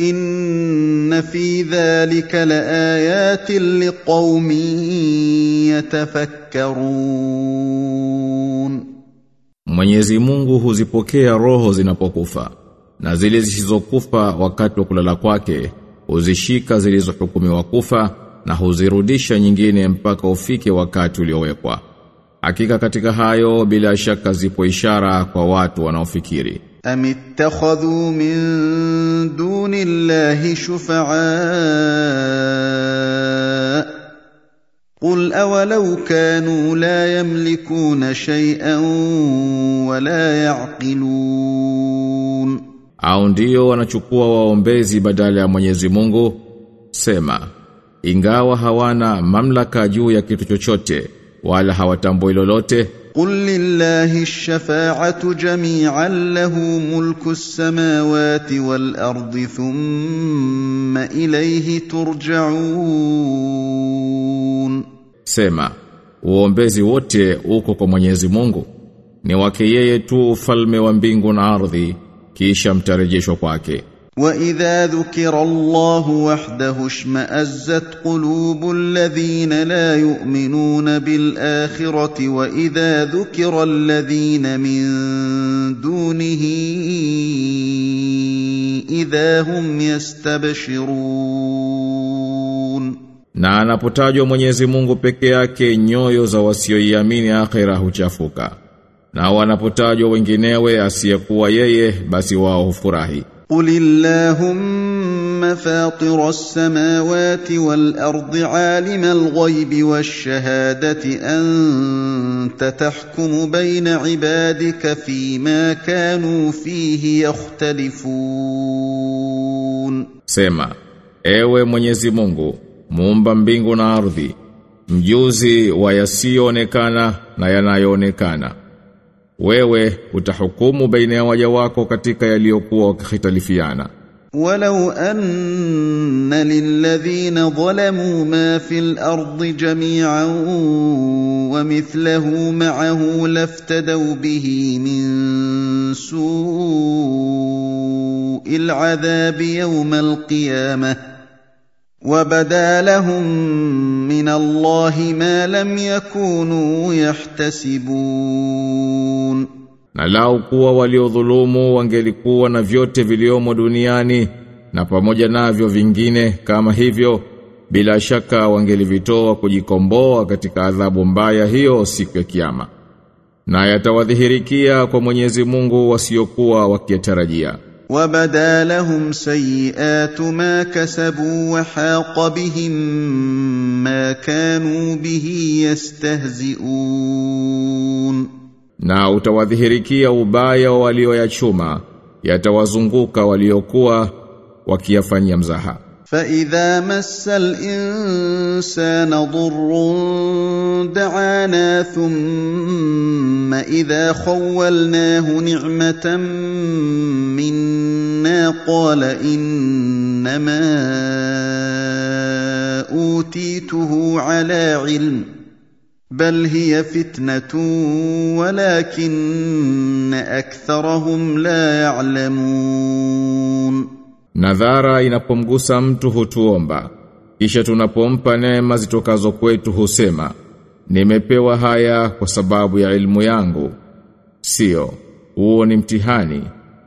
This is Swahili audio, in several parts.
ان في ذلك لايات لقوم يتفكرون Mwenyezi Mungu huzipokea roho zinapokufa na zile zisizokufa wakati wa kulala kwake huzishika zilizohukumiwa kufa na huzirudisha nyingine mpaka ufike wakati uliowekwa. Hakika katika hayo bila shaka zipo ishara kwa watu wanaofikiri. أم اتخذوا من دون الله شفعاء قل أولو كانوا لا يملكون شيئا ولا يعقلون Au ndio wanachukua waombezi badala ya Mwenyezi Mungu? Sema, ingawa hawana mamlaka juu ya kitu chochote wala hawatambui lolote, قل لله الشفاعة جميعا له ملك السماوات والأرض ثم إليه ترجعون Sema, uombezi wote uko kwa Mwenyezi Mungu. Ni wake yeye tu ufalme wa mbingu na ardhi, kisha mtarejeshwa kwake. واذا ذكر الله وحده اشمازت قلوب الذين لا يؤمنون بالاخره واذا ذكر الذين من دونه اذا هم يستبشرون Na anapotajwa Mwenyezi Mungu peke yake nyoyo za wasioiamini akhera huchafuka. Na wanapotajwa wenginewe asiyekuwa yeye basi wao hufurahi. قل اللهم فاطر السماوات والارض عالم الغيب والشهاده انت تحكم بين عبادك فيما كانوا فيه يختلفون Sema, ewe Mwenyezi Mungu, muumba mbingu na ardhi, mjuzi wa yasiyoonekana na yanayoonekana. Wewe utahukumu baina ya waja wako katika yaliyokuwa wakihitalifiana. ولو ان للذين ظلموا ما في الأرض جميعا ومثله معه لافتدوا به من سوء العذاب يوم القيامه وبدا لهم من الله ما لم يكونوا يحتسبون Na lau kuwa waliodhulumu wangelikuwa na vyote viliomo duniani na pamoja navyo vingine kama hivyo bila shaka wangelivitoa kujikomboa katika adhabu mbaya hiyo siku ya kiyama. Na yatawadhihirikia kwa Mwenyezi Mungu wasiokuwa wakiyatarajia. وبدا لهم سيئات ما كسبوا وحاق بهم ما كانوا به يستهزئون Na utawadhihirikia ubaya wa walioyachuma, yatawazunguka waliokuwa wakiyafanyia mzaha. فاذا مس الانسان ضر دعانا ثم اذا خولناه نعمه منا قال انما اوتيته على علم بل هي فتنه ولكن اكثرهم لا يعلمون Nadhara inapomgusa mtu hutuomba, kisha tunapompa neema zitokazo kwetu husema, nimepewa haya kwa sababu ya ilmu yangu. Sio, huo ni mtihani,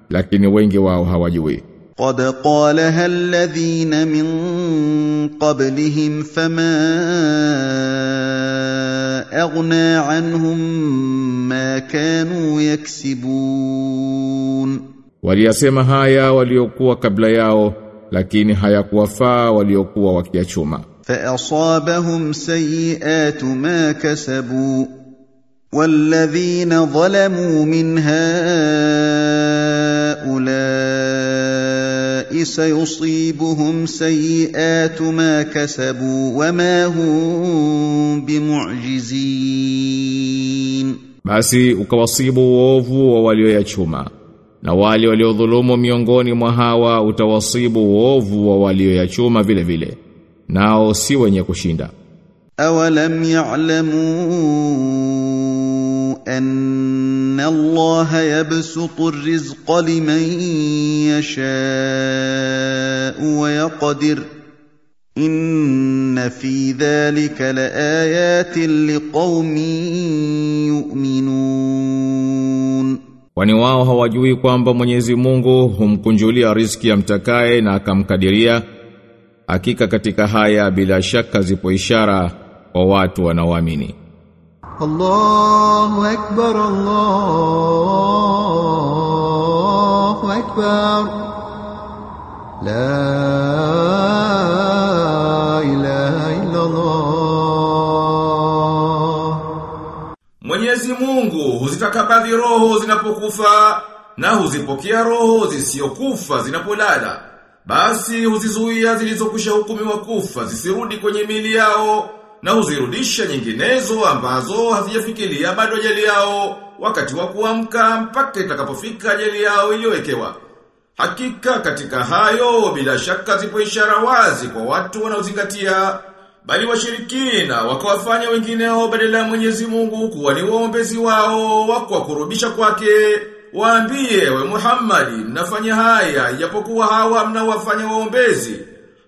lakini wengi wao hawajui. قد قالها الذين من قبلهم فما اغنى عنهم ما كانوا يكسبون Waliyasema haya waliokuwa kabla yao, lakini hayakuwafaa waliokuwa wakiachuma. فاصابهم سيئات ما كسبوا والذين ظلموا من هؤلاء سيصيبهم سيئات ما كسبوا وما هم بمعجزين Basi ukawasibu uovu wa walioyachuma na wale waliodhulumu miongoni mwa hawa utawasibu uovu wa walioyachuma vile vile nao si wenye kushinda. Awalam ya'lamu anna Allah yabsutu rizqa liman yasha'u wa yaqdir. Inna fi dhalika laayatin liqaumin yu'minun. Kwani wao hawajui kwamba Mwenyezi Mungu humkunjulia riziki amtakaye na akamkadiria? Hakika katika haya bila shaka zipo ishara kwa watu wanaoamini. Allahu akbar Allahu akbar. La ilaha illa Allah Mwenyezi Mungu huzitakabadhi roho zinapokufa na huzipokea roho zisiyokufa zinapolala. Basi huzizuia zilizokwisha hukumiwa kufa zisirudi kwenye mili yao na huzirudisha nyinginezo ambazo hazijafikiria bado ajali yao wakati wa kuamka mpaka itakapofika ajali yao iliyowekewa. Hakika katika hayo bila shaka zipo ishara wazi kwa watu wanaozingatia bali washirikina wakawafanya wengineo badala ya Mwenyezi Mungu kuwa ni waombezi wao wa kuwakurubisha kwake waambie we Muhammadi mnafanya haya japokuwa hawa mnawafanya waombezi.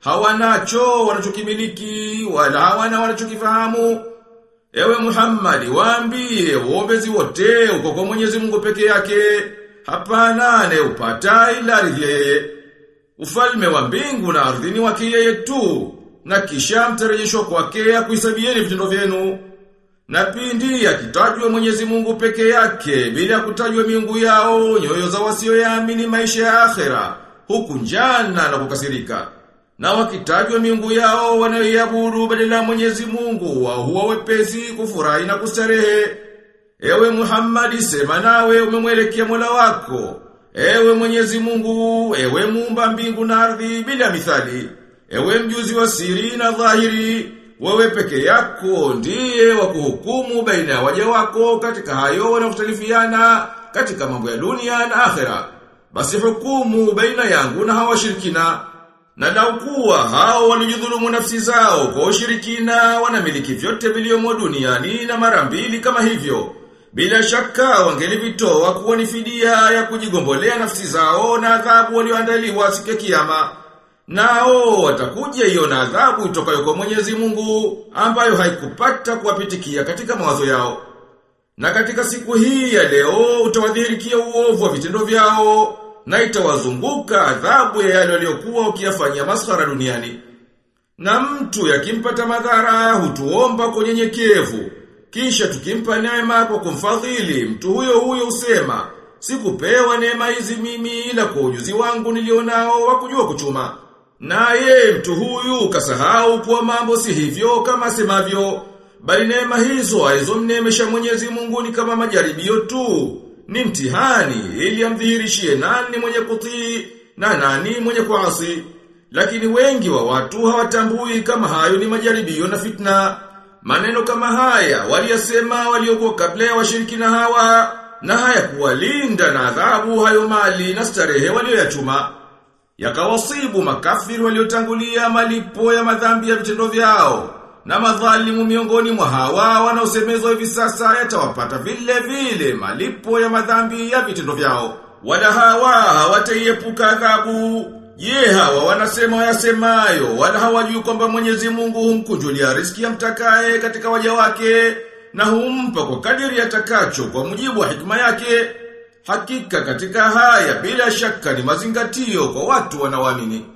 Hawanacho wanachokimiliki wala hawana wanachokifahamu. Ewe Muhammadi waambie waombezi wote uko kwa Mwenyezi Mungu peke yake. Hapana ne upata ila yeye Ufalme wa mbingu na ardhi ni wake yeye tu na kisha mtarejeshwa kwake akuhesabieni vitendo vyenu. Na pindi akitajwa Mwenyezi Mungu peke yake bila kutajwa miungu yao nyoyo za wasioyaamini maisha ya akhera huku njana na kukasirika. Na wakitajwa miungu yao wanayoiabudu badala ya Mwenyezi Mungu wa huwa wepesi kufurahi na kustarehe. Ewe Muhammad sema nawe umemwelekea Mola wako. Ewe Mwenyezi Mungu, ewe muumba mbingu na ardhi bila mithali. Ewe mjuzi wa siri na dhahiri, wewe peke yako ndiye wa kuhukumu baina ya waja wako katika hayo wanaotalifiana katika mambo ya dunia na akhera. Basi hukumu baina yangu na hawashirikina. Na daukuwa hao walijidhulumu nafsi zao kwa ushirikina wanamiliki vyote vilivyomo duniani na mara mbili kama hivyo. Bila shaka wangelivitoa kuwa ni fidia ya kujigombolea nafsi zao na adhabu walioandaliwa siku ya kiyama. Nao watakuja hiyo na adhabu itokayo kwa Mwenyezi Mungu ambayo haikupata kuwapitikia katika mawazo yao. Na katika siku hii ya leo utawadhihirikia uovu wa vitendo vyao na itawazunguka adhabu ya yale waliokuwa ukiyafanyia maswara duniani. Na mtu yakimpata madhara hutuomba kwa nyenyekevu kisha tukimpa neema kwa kumfadhili, mtu huyo huyo usema, sikupewa neema hizi mimi ila kwa ujuzi wangu nilionao wa kujua kuchuma. Naye mtu huyu kasahau kuwa mambo si hivyo kama semavyo, bali neema hizo alizomnemesha Mwenyezi Mungu ni kama majaribio tu, ni mtihani ili amdhihirishie nani mwenye kutii na nani mwenye kuasi. Lakini wengi wa watu hawatambui kama hayo ni majaribio na fitna. Maneno kama haya waliyasema waliokuwa kabla ya washirikina hawa na haya kuwalinda na adhabu hayo mali na starehe walioyachuma. Yakawasibu makafiri waliotangulia malipo ya madhambi ya vitendo vyao. Na madhalimu miongoni mwa hawa wanaosemezwa hivi sasa yatawapata vile vile malipo ya madhambi ya vitendo vyao. Wala hawa hawataiepuka adhabu. Je, hawa wanasema wayasemayo, wala hawajui kwamba Mwenyezi Mungu humkunjulia ya amtakaye katika waja wake na humpa kwa kadiri yatakacho kwa mujibu wa hikima yake. Hakika katika haya bila shaka ni mazingatio kwa watu wanaoamini.